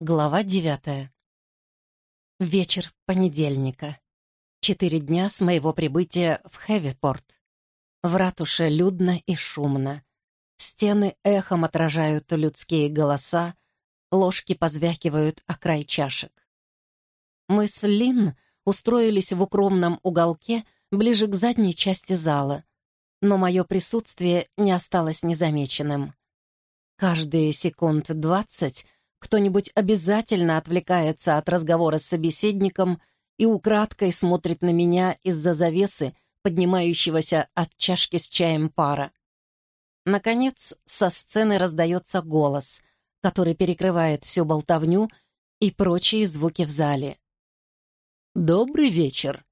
Глава девятая. Вечер понедельника. Четыре дня с моего прибытия в Хэвипорт. В ратуше людно и шумно. Стены эхом отражают людские голоса, ложки позвякивают о край чашек. Мы с Лин устроились в укромном уголке ближе к задней части зала, но мое присутствие не осталось незамеченным. Каждые секунд двадцать кто-нибудь обязательно отвлекается от разговора с собеседником и украдкой смотрит на меня из-за завесы, поднимающегося от чашки с чаем пара. Наконец, со сцены раздается голос, который перекрывает всю болтовню и прочие звуки в зале. «Добрый вечер!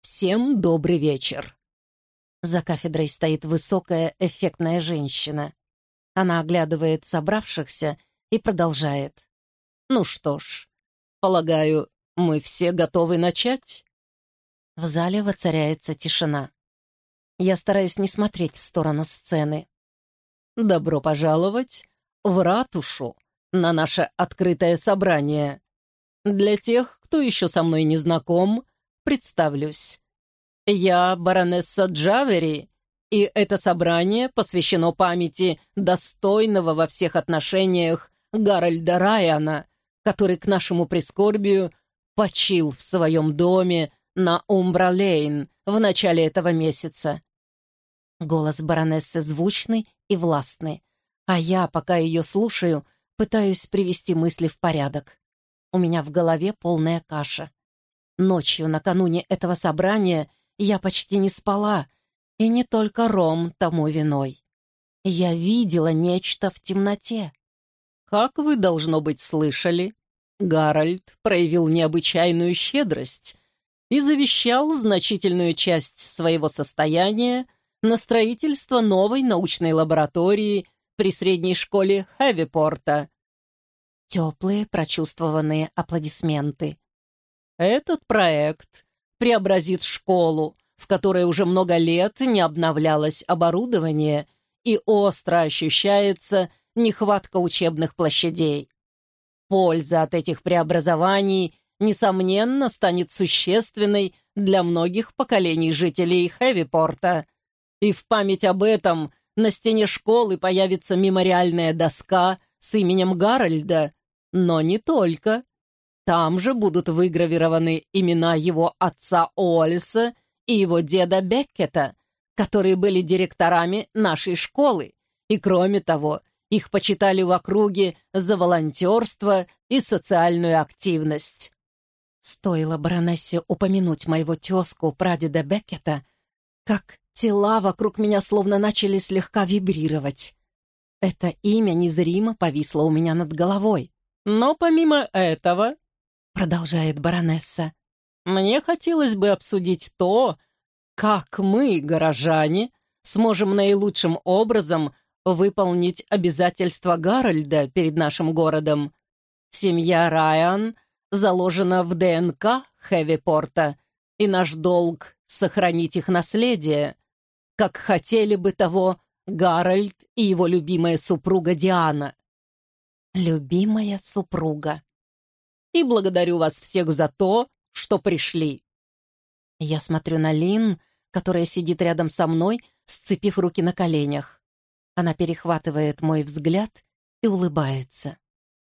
Всем добрый вечер!» За кафедрой стоит высокая, эффектная женщина. Она оглядывает собравшихся и продолжает. «Ну что ж, полагаю, мы все готовы начать?» В зале воцаряется тишина. Я стараюсь не смотреть в сторону сцены. «Добро пожаловать в ратушу на наше открытое собрание. Для тех, кто еще со мной не знаком, представлюсь. Я баронесса Джавери, и это собрание посвящено памяти достойного во всех отношениях Гарольда Райана, который к нашему прискорбию почил в своем доме на Умбра-Лейн в начале этого месяца. Голос баронессы звучный и властный, а я, пока ее слушаю, пытаюсь привести мысли в порядок. У меня в голове полная каша. Ночью, накануне этого собрания, я почти не спала, и не только Ром тому виной. Я видела нечто в темноте. Как вы, должно быть, слышали, Гарольд проявил необычайную щедрость и завещал значительную часть своего состояния на строительство новой научной лаборатории при средней школе Хэвипорта. Теплые, прочувствованные аплодисменты. Этот проект преобразит школу, в которой уже много лет не обновлялось оборудование и остро ощущается нехватка учебных площадей. Польза от этих преобразований, несомненно, станет существенной для многих поколений жителей Хэвипорта. И в память об этом на стене школы появится мемориальная доска с именем Гарольда, но не только. Там же будут выгравированы имена его отца Уоллеса и его деда Беккета, которые были директорами нашей школы, и, кроме того, их почитали в округе за волонтерство и социальную активность. Стоило баронессе упомянуть моего тезку, прадеда Беккета, как тела вокруг меня словно начали слегка вибрировать. Это имя незримо повисло у меня над головой. «Но помимо этого», — продолжает баронесса, «мне хотелось бы обсудить то, как мы, горожане, сможем наилучшим образом выполнить обязательства Гарольда перед нашим городом. Семья Райан заложена в ДНК Хэвипорта, и наш долг — сохранить их наследие, как хотели бы того Гарольд и его любимая супруга Диана. Любимая супруга. И благодарю вас всех за то, что пришли. Я смотрю на Лин, которая сидит рядом со мной, сцепив руки на коленях. Она перехватывает мой взгляд и улыбается.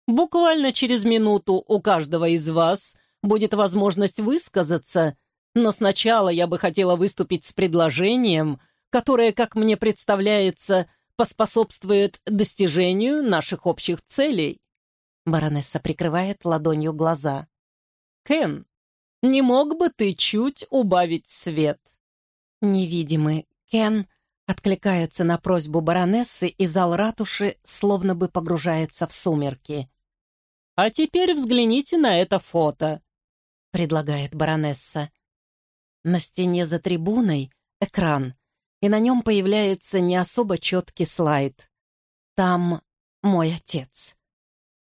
«Буквально через минуту у каждого из вас будет возможность высказаться, но сначала я бы хотела выступить с предложением, которое, как мне представляется, поспособствует достижению наших общих целей». Баронесса прикрывает ладонью глаза. «Кен, не мог бы ты чуть убавить свет?» Невидимый Кен Откликается на просьбу баронессы, и зал ратуши словно бы погружается в сумерки. «А теперь взгляните на это фото», — предлагает баронесса. На стене за трибуной экран, и на нем появляется не особо четкий слайд. Там мой отец.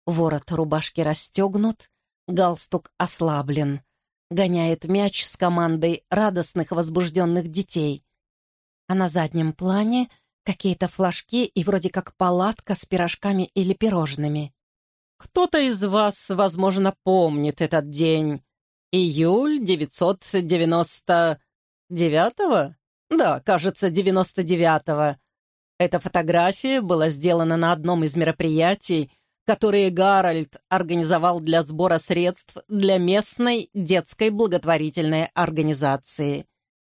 Ворот рубашки расстегнут, галстук ослаблен. Гоняет мяч с командой радостных возбужденных детей — а на заднем плане какие-то флажки и вроде как палатка с пирожками или пирожными. Кто-то из вас, возможно, помнит этот день. Июль 999-го? Да, кажется, 99-го. Эта фотография была сделана на одном из мероприятий, которые Гарольд организовал для сбора средств для местной детской благотворительной организации.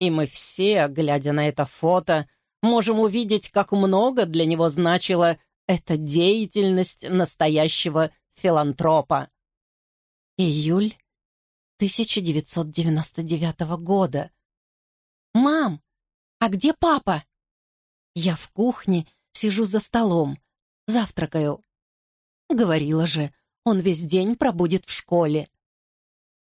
И мы все, глядя на это фото, можем увидеть, как много для него значила эта деятельность настоящего филантропа. Июль 1999 года. «Мам, а где папа?» Я в кухне, сижу за столом, завтракаю. Говорила же, он весь день пробудет в школе.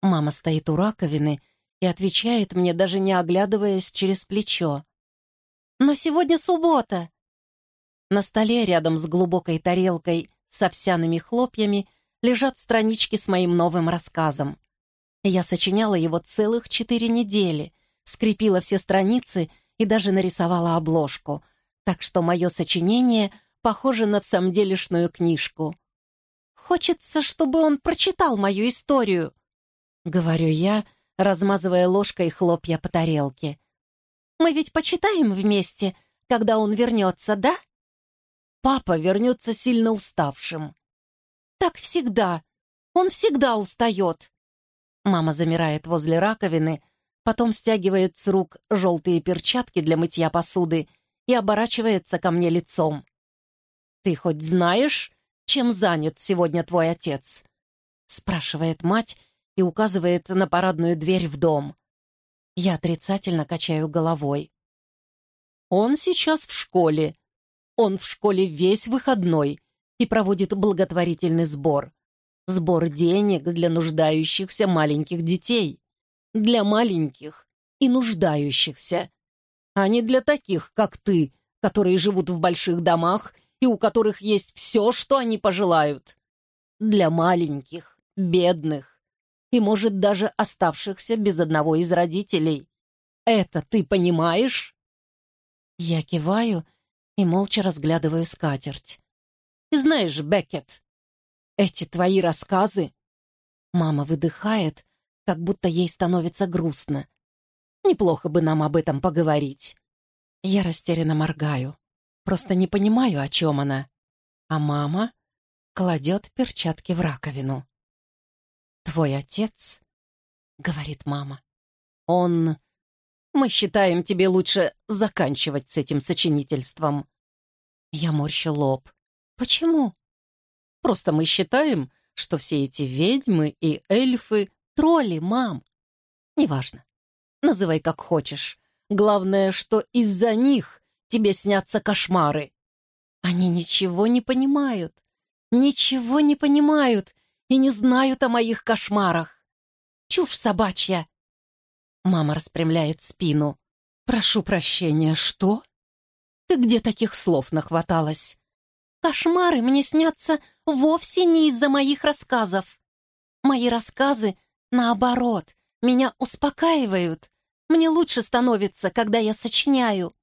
Мама стоит у раковины и отвечает мне, даже не оглядываясь через плечо. «Но сегодня суббота!» На столе рядом с глубокой тарелкой с овсяными хлопьями лежат странички с моим новым рассказом. Я сочиняла его целых четыре недели, скрепила все страницы и даже нарисовала обложку, так что мое сочинение похоже на всамделишную книжку. Хочется, чтобы он прочитал мою историю», — говорю я, размазывая ложкой хлопья по тарелке. «Мы ведь почитаем вместе, когда он вернется, да?» Папа вернется сильно уставшим. «Так всегда. Он всегда устает». Мама замирает возле раковины, потом стягивает с рук желтые перчатки для мытья посуды и оборачивается ко мне лицом. «Ты хоть знаешь, чем занят сегодня твой отец?» спрашивает мать и указывает на парадную дверь в дом. Я отрицательно качаю головой. «Он сейчас в школе. Он в школе весь выходной и проводит благотворительный сбор. Сбор денег для нуждающихся маленьких детей. Для маленьких и нуждающихся. А не для таких, как ты, которые живут в больших домах и у которых есть все, что они пожелают. Для маленьких, бедных и, может, даже оставшихся без одного из родителей. Это ты понимаешь?» Я киваю и молча разглядываю скатерть. «И знаешь, Беккет, эти твои рассказы...» Мама выдыхает, как будто ей становится грустно. «Неплохо бы нам об этом поговорить». Я растерянно моргаю. Просто не понимаю, о чем она. А мама кладет перчатки в раковину. «Твой отец?» — говорит мама. «Он...» «Мы считаем тебе лучше заканчивать с этим сочинительством». Я морщу лоб. «Почему?» «Просто мы считаем, что все эти ведьмы и эльфы — тролли, мам. Неважно. Называй как хочешь. Главное, что из-за них тебе снятся кошмары. Они ничего не понимают, ничего не понимают и не знают о моих кошмарах. Чушь собачья. Мама распрямляет спину. Прошу прощения, что? Ты где таких слов нахваталась? Кошмары мне снятся вовсе не из-за моих рассказов. Мои рассказы, наоборот, меня успокаивают. Мне лучше становится, когда я сочиняю.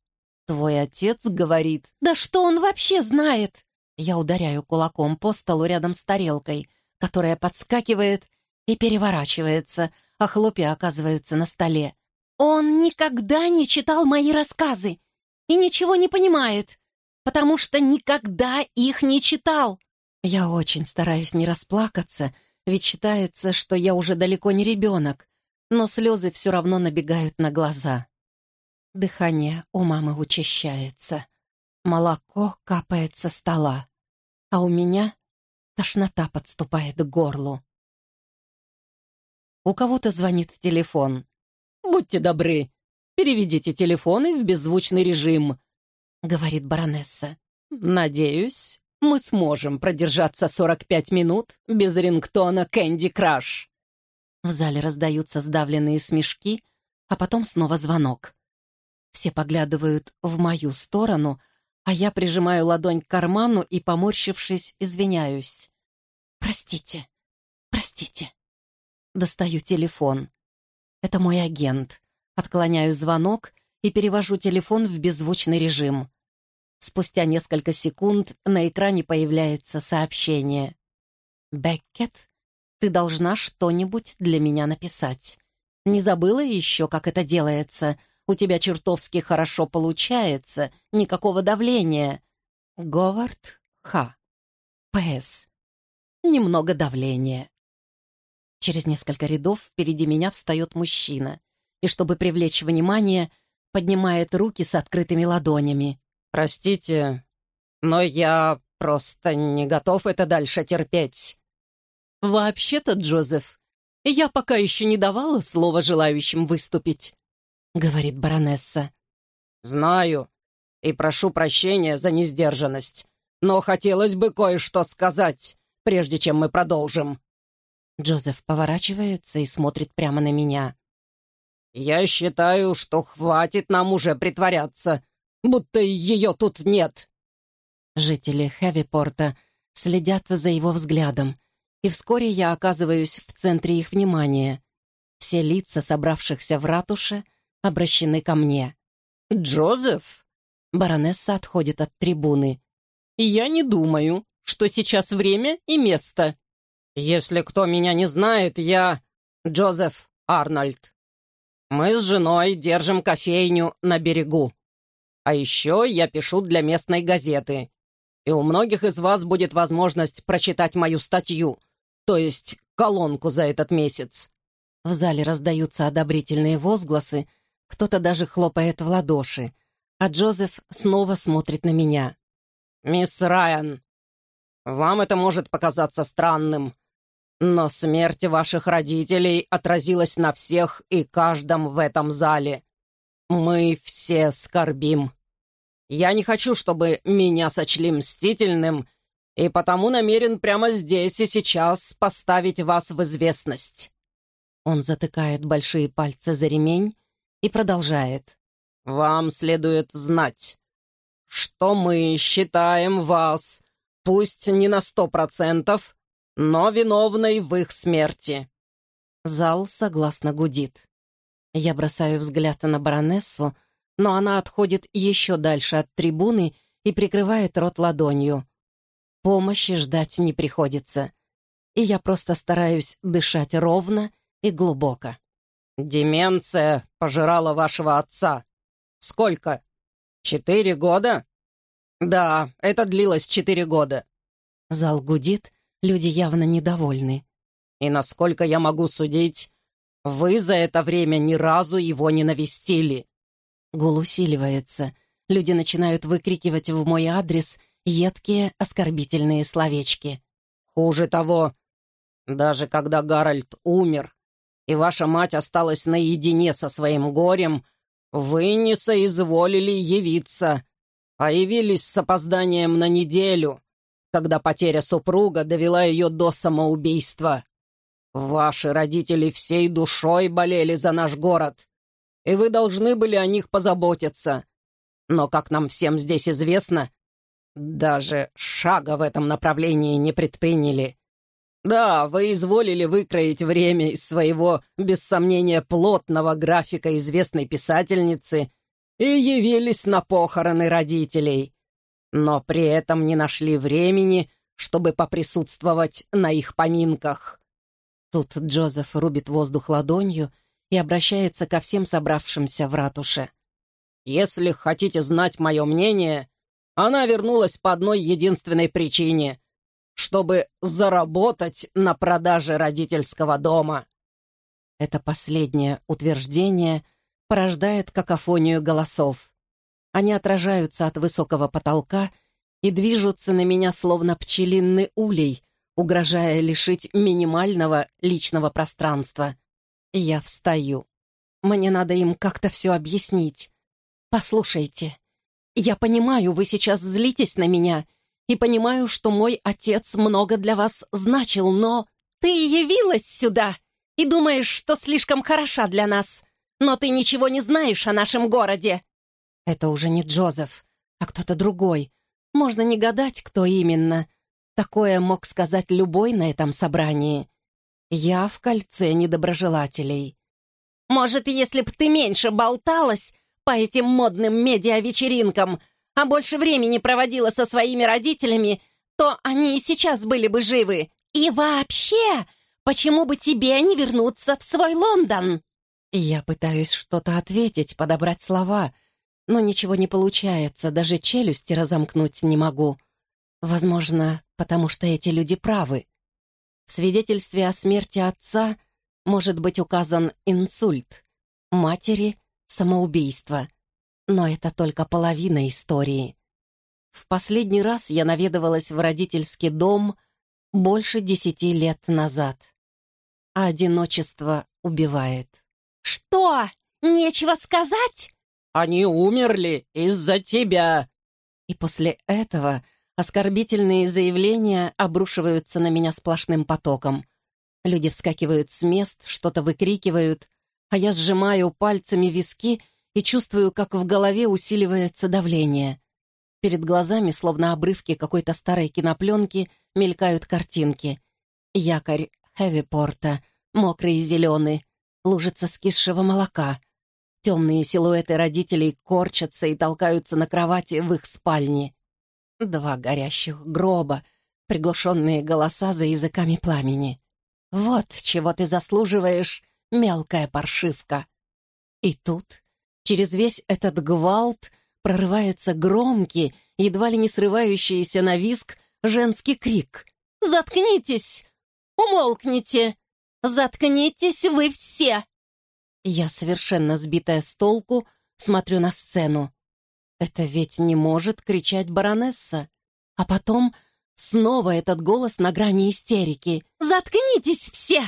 Твой отец говорит... Да что он вообще знает? Я ударяю кулаком по столу рядом с тарелкой, которая подскакивает и переворачивается, а хлопья оказываются на столе. Он никогда не читал мои рассказы и ничего не понимает, потому что никогда их не читал. Я очень стараюсь не расплакаться, ведь считается, что я уже далеко не ребенок, но слезы все равно набегают на глаза. Дыхание у мамы учащается. Молоко капает со стола, а у меня тошнота подступает к горлу. У кого-то звонит телефон. «Будьте добры, переведите телефоны в беззвучный режим», — говорит баронесса. «Надеюсь, мы сможем продержаться 45 минут без рингтона «Кэнди Краш». В зале раздаются сдавленные смешки, а потом снова звонок. Все поглядывают в мою сторону, а я прижимаю ладонь к карману и, поморщившись, извиняюсь. «Простите, простите». Достаю телефон. Это мой агент. Отклоняю звонок и перевожу телефон в беззвучный режим. Спустя несколько секунд на экране появляется сообщение. Беккет, ты должна что-нибудь для меня написать. Не забыла еще, как это делается? У тебя чертовски хорошо получается, никакого давления. Говард Х. П.С. Немного давления. Через несколько рядов впереди меня встает мужчина и, чтобы привлечь внимание, поднимает руки с открытыми ладонями. «Простите, но я просто не готов это дальше терпеть». «Вообще-то, Джозеф, я пока еще не давала слова желающим выступить», — говорит баронесса. «Знаю и прошу прощения за несдержанность, но хотелось бы кое-что сказать, прежде чем мы продолжим». Джозеф поворачивается и смотрит прямо на меня. «Я считаю, что хватит нам уже притворяться, будто ее тут нет». Жители Хэвипорта следят за его взглядом, и вскоре я оказываюсь в центре их внимания. Все лица, собравшихся в ратуше, обращены ко мне. «Джозеф?» Баронесса отходит от трибуны. «Я не думаю, что сейчас время и место». «Если кто меня не знает, я Джозеф Арнольд. Мы с женой держим кофейню на берегу. А еще я пишу для местной газеты. И у многих из вас будет возможность прочитать мою статью, то есть колонку за этот месяц». В зале раздаются одобрительные возгласы, кто-то даже хлопает в ладоши, а Джозеф снова смотрит на меня. «Мисс Райан, вам это может показаться странным, но смерть ваших родителей отразилась на всех и каждом в этом зале. Мы все скорбим. Я не хочу, чтобы меня сочли мстительным, и потому намерен прямо здесь и сейчас поставить вас в известность». Он затыкает большие пальцы за ремень и продолжает. «Вам следует знать, что мы считаем вас, пусть не на сто процентов, но виновной в их смерти». Зал согласно гудит. Я бросаю взгляд на баронессу, но она отходит еще дальше от трибуны и прикрывает рот ладонью. Помощи ждать не приходится. И я просто стараюсь дышать ровно и глубоко. «Деменция пожирала вашего отца. Сколько? Четыре года?» «Да, это длилось четыре года». Зал гудит, Люди явно недовольны. «И насколько я могу судить, вы за это время ни разу его не навестили». Гул усиливается. Люди начинают выкрикивать в мой адрес едкие, оскорбительные словечки. «Хуже того, даже когда Гарольд умер, и ваша мать осталась наедине со своим горем, вы не соизволили явиться, а явились с опозданием на неделю, когда потеря супруга довела ее до самоубийства. Ваши родители всей душой болели за наш город, и вы должны были о них позаботиться. Но, как нам всем здесь известно, даже шага в этом направлении не предприняли. Да, вы изволили выкроить время из своего, без сомнения, плотного графика известной писательницы и явились на похороны родителей но при этом не нашли времени, чтобы поприсутствовать на их поминках». Тут Джозеф рубит воздух ладонью и обращается ко всем собравшимся в ратуше. «Если хотите знать мое мнение, она вернулась по одной единственной причине — чтобы заработать на продаже родительского дома». Это последнее утверждение порождает какофонию голосов. Они отражаются от высокого потолка и движутся на меня словно пчелиный улей, угрожая лишить минимального личного пространства. Я встаю. Мне надо им как-то все объяснить. Послушайте, я понимаю, вы сейчас злитесь на меня и понимаю, что мой отец много для вас значил, но... Ты явилась сюда и думаешь, что слишком хороша для нас, но ты ничего не знаешь о нашем городе. Это уже не Джозеф, а кто-то другой. Можно не гадать, кто именно. Такое мог сказать любой на этом собрании. Я в кольце недоброжелателей. Может, если б ты меньше болталась по этим модным медиа-вечеринкам, а больше времени проводила со своими родителями, то они и сейчас были бы живы, «И вообще, почему бы тебе не вернуться в свой Лондон?» Я пытаюсь что-то ответить, подобрать слова, но ничего не получается, даже челюсти разомкнуть не могу. Возможно, потому что эти люди правы. В свидетельстве о смерти отца может быть указан инсульт, матери — самоубийство. Но это только половина истории. В последний раз я наведывалась в родительский дом больше десяти лет назад. А одиночество убивает. «Что? Нечего сказать?» «Они умерли из-за тебя!» И после этого оскорбительные заявления обрушиваются на меня сплошным потоком. Люди вскакивают с мест, что-то выкрикивают, а я сжимаю пальцами виски и чувствую, как в голове усиливается давление. Перед глазами, словно обрывки какой-то старой кинопленки, мелькают картинки. Якорь Хэвипорта, мокрый и зеленый, лужица скисшего молока. Темные силуэты родителей корчатся и толкаются на кровати в их спальне. Два горящих гроба, приглушенные голоса за языками пламени. Вот чего ты заслуживаешь, мелкая паршивка. И тут, через весь этот гвалт, прорывается громкий, едва ли не срывающийся на виск, женский крик. «Заткнитесь! Умолкните! Заткнитесь вы все!» Я, совершенно сбитая с толку, смотрю на сцену. Это ведь не может кричать баронесса. А потом снова этот голос на грани истерики. «Заткнитесь все!»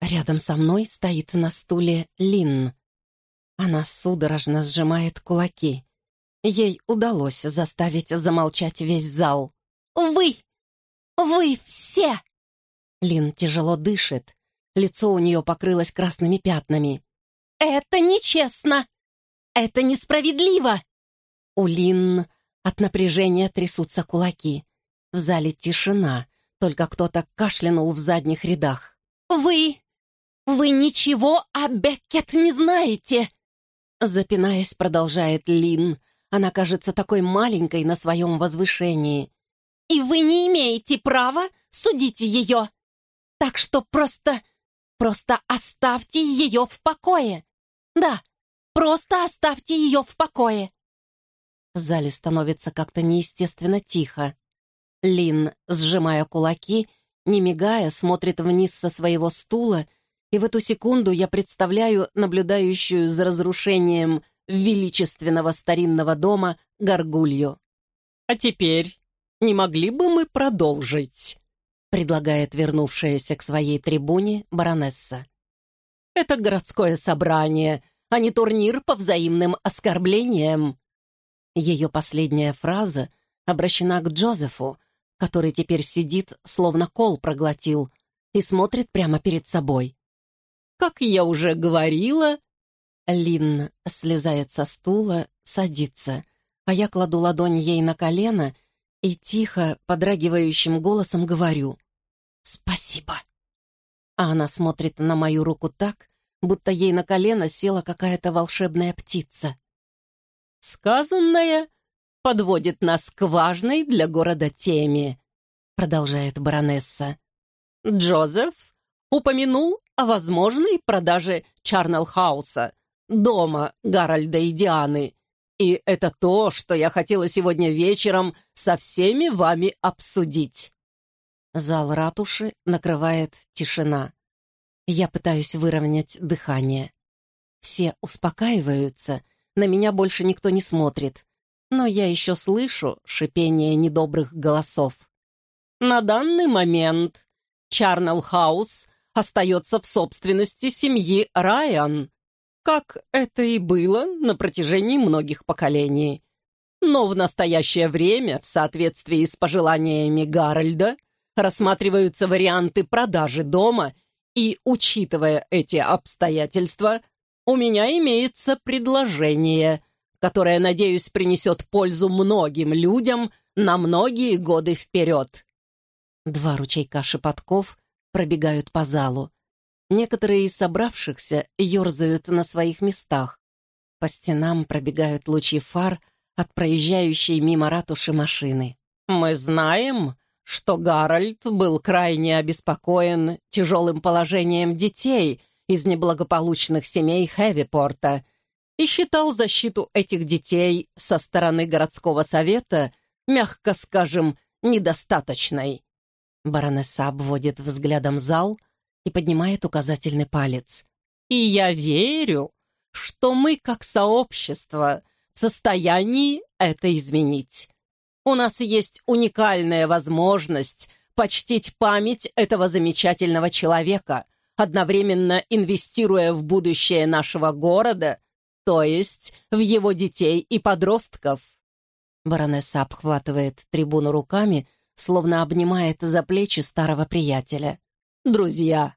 Рядом со мной стоит на стуле Лин. Она судорожно сжимает кулаки. Ей удалось заставить замолчать весь зал. «Вы! Вы все!» Лин тяжело дышит. Лицо у нее покрылось красными пятнами. «Это нечестно! Это несправедливо!» У Лин от напряжения трясутся кулаки. В зале тишина, только кто-то кашлянул в задних рядах. «Вы! Вы ничего о Беккет не знаете!» Запинаясь, продолжает Лин. Она кажется такой маленькой на своем возвышении. «И вы не имеете права судить ее! Так что просто... просто оставьте ее в покое! Да, просто оставьте ее в покое!» В зале становится как-то неестественно тихо. Лин, сжимая кулаки, не мигая, смотрит вниз со своего стула, и в эту секунду я представляю наблюдающую за разрушением величественного старинного дома горгулью. «А теперь не могли бы мы продолжить?» предлагает вернувшаяся к своей трибуне баронесса. «Это городское собрание, а не турнир по взаимным оскорблениям». Ее последняя фраза обращена к Джозефу, который теперь сидит, словно кол проглотил, и смотрит прямо перед собой. «Как я уже говорила...» Лин слезает со стула, садится, а я кладу ладонь ей на колено и тихо, подрагивающим голосом говорю «Спасибо». А она смотрит на мою руку так, будто ей на колено села какая-то волшебная птица. «Сказанное подводит нас к важной для города теме», продолжает баронесса. «Джозеф упомянул о возможной продаже Чарнелхауса, дома Гарольда и Дианы, и это то, что я хотела сегодня вечером со всеми вами обсудить». Зал ратуши накрывает тишина. Я пытаюсь выровнять дыхание. Все успокаиваются, на меня больше никто не смотрит, но я еще слышу шипение недобрых голосов. На данный момент Чарнелл Хаус остается в собственности семьи Райан, как это и было на протяжении многих поколений. Но в настоящее время, в соответствии с пожеланиями Гарольда, рассматриваются варианты продажи дома, и, учитывая эти обстоятельства, у меня имеется предложение, которое, надеюсь, принесет пользу многим людям на многие годы вперед. Два ручейка шепотков пробегают по залу. Некоторые из собравшихся ерзают на своих местах. По стенам пробегают лучи фар от проезжающей мимо ратуши машины. «Мы знаем, что Гарольд был крайне обеспокоен тяжелым положением детей из неблагополучных семей Хэвипорта и считал защиту этих детей со стороны городского совета, мягко скажем, недостаточной. Баронесса обводит взглядом зал и поднимает указательный палец. «И я верю, что мы, как сообщество, в состоянии это изменить. У нас есть уникальная возможность почтить память этого замечательного человека, одновременно инвестируя в будущее нашего города, то есть в его детей и подростков. Баронесса обхватывает трибуну руками, словно обнимает за плечи старого приятеля. «Друзья,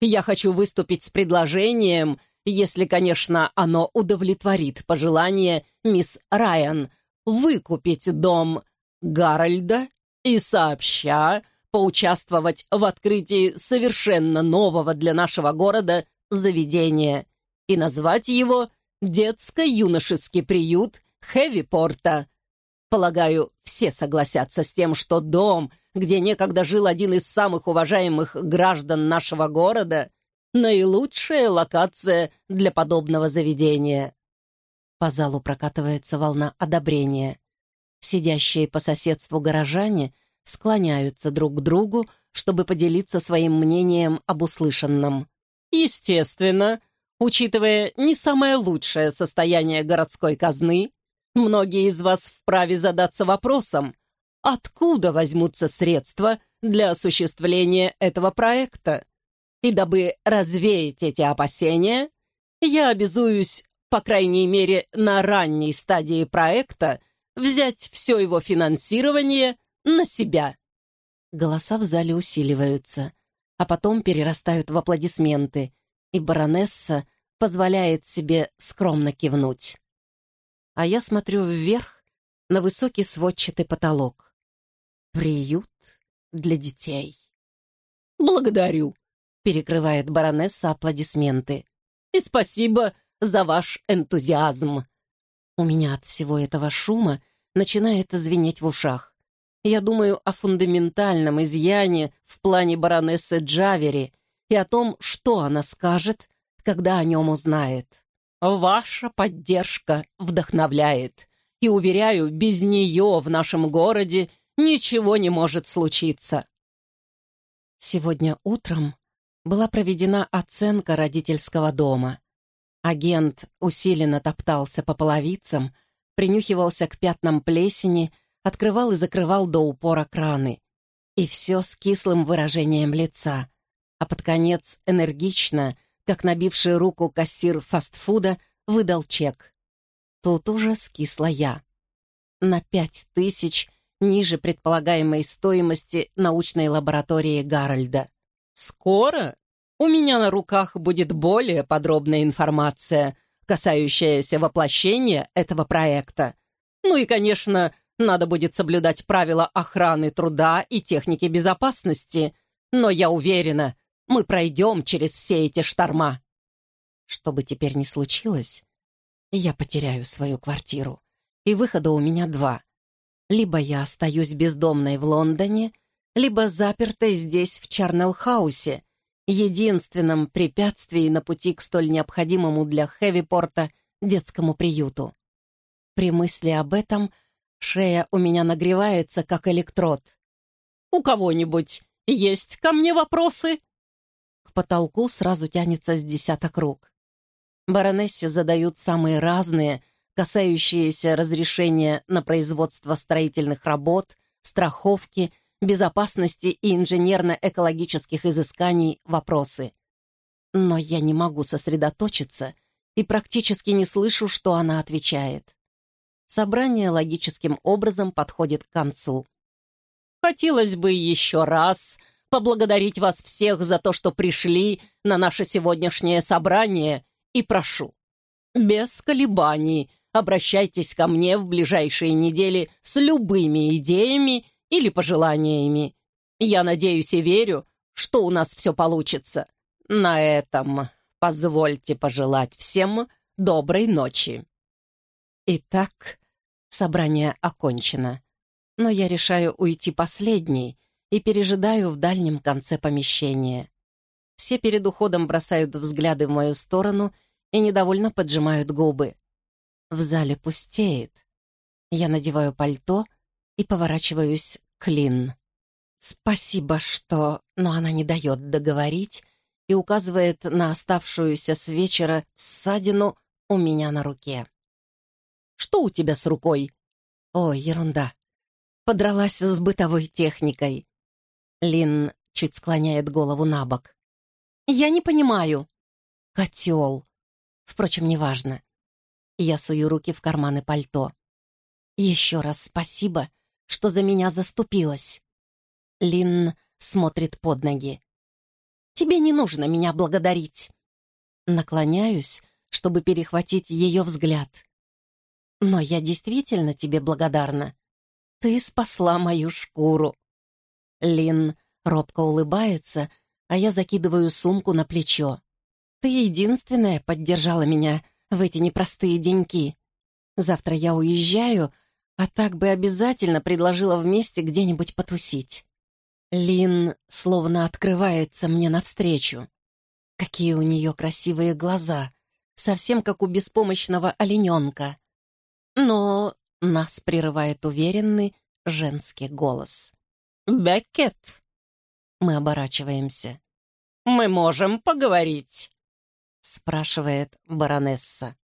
я хочу выступить с предложением, если, конечно, оно удовлетворит пожелание мисс Райан выкупить дом Гарольда и сообща поучаствовать в открытии совершенно нового для нашего города заведения и назвать его «Детско-юношеский приют Хэвипорта». Полагаю, все согласятся с тем, что дом, где некогда жил один из самых уважаемых граждан нашего города, наилучшая локация для подобного заведения. По залу прокатывается волна одобрения. Сидящие по соседству горожане склоняются друг к другу, чтобы поделиться своим мнением об услышанном. Естественно, учитывая не самое лучшее состояние городской казны, Многие из вас вправе задаться вопросом, откуда возьмутся средства для осуществления этого проекта. И дабы развеять эти опасения, я обязуюсь, по крайней мере, на ранней стадии проекта, взять все его финансирование на себя. Голоса в зале усиливаются, а потом перерастают в аплодисменты, и баронесса позволяет себе скромно кивнуть а я смотрю вверх на высокий сводчатый потолок. Приют для детей. «Благодарю», — перекрывает баронесса аплодисменты. «И спасибо за ваш энтузиазм». У меня от всего этого шума начинает звенеть в ушах. Я думаю о фундаментальном изъяне в плане баронессы Джавери и о том, что она скажет, когда о нем узнает. Ваша поддержка вдохновляет. И, уверяю, без нее в нашем городе ничего не может случиться. Сегодня утром была проведена оценка родительского дома. Агент усиленно топтался по половицам, принюхивался к пятнам плесени, открывал и закрывал до упора краны. И все с кислым выражением лица. А под конец энергично — как набивший руку кассир фастфуда выдал чек. Тут уже скисла я. На пять тысяч ниже предполагаемой стоимости научной лаборатории Гарольда. «Скоро у меня на руках будет более подробная информация, касающаяся воплощения этого проекта. Ну и, конечно, надо будет соблюдать правила охраны труда и техники безопасности, но я уверена, мы пройдем через все эти шторма. Что бы теперь ни случилось, я потеряю свою квартиру. И выхода у меня два. Либо я остаюсь бездомной в Лондоне, либо запертой здесь, в Чарнелл-хаусе, единственном препятствии на пути к столь необходимому для Хэвипорта детскому приюту. При мысли об этом шея у меня нагревается, как электрод. «У кого-нибудь есть ко мне вопросы?» Потолку сразу тянется с десяток рук. Баронессе задают самые разные, касающиеся разрешения на производство строительных работ, страховки, безопасности и инженерно-экологических изысканий вопросы. Но я не могу сосредоточиться и практически не слышу, что она отвечает. Собрание логическим образом подходит к концу. «Хотелось бы еще раз поблагодарить вас всех за то, что пришли на наше сегодняшнее собрание, и прошу, без колебаний обращайтесь ко мне в ближайшие недели с любыми идеями или пожеланиями. Я надеюсь и верю, что у нас все получится. На этом позвольте пожелать всем доброй ночи. Итак, собрание окончено. но я решаю уйти последней и пережидаю в дальнем конце помещения. Все перед уходом бросают взгляды в мою сторону и недовольно поджимают губы. В зале пустеет. Я надеваю пальто и поворачиваюсь к Лин. «Спасибо, что...» Но она не дает договорить и указывает на оставшуюся с вечера ссадину у меня на руке. «Что у тебя с рукой?» «Ой, ерунда. Подралась с бытовой техникой». Лин чуть склоняет голову на бок. «Я не понимаю». «Котел. Впрочем, неважно. Я сую руки в карманы пальто. «Еще раз спасибо, что за меня заступилась». Лин смотрит под ноги. «Тебе не нужно меня благодарить». Наклоняюсь, чтобы перехватить ее взгляд. «Но я действительно тебе благодарна. Ты спасла мою шкуру». Лин робко улыбается, а я закидываю сумку на плечо. «Ты единственная поддержала меня в эти непростые деньки. Завтра я уезжаю, а так бы обязательно предложила вместе где-нибудь потусить. Лин словно открывается мне навстречу. Какие у нее красивые глаза, совсем как у беспомощного олененка. Но нас прерывает уверенный женский голос. «Беккет!» Мы оборачиваемся. «Мы можем поговорить?» — спрашивает баронесса.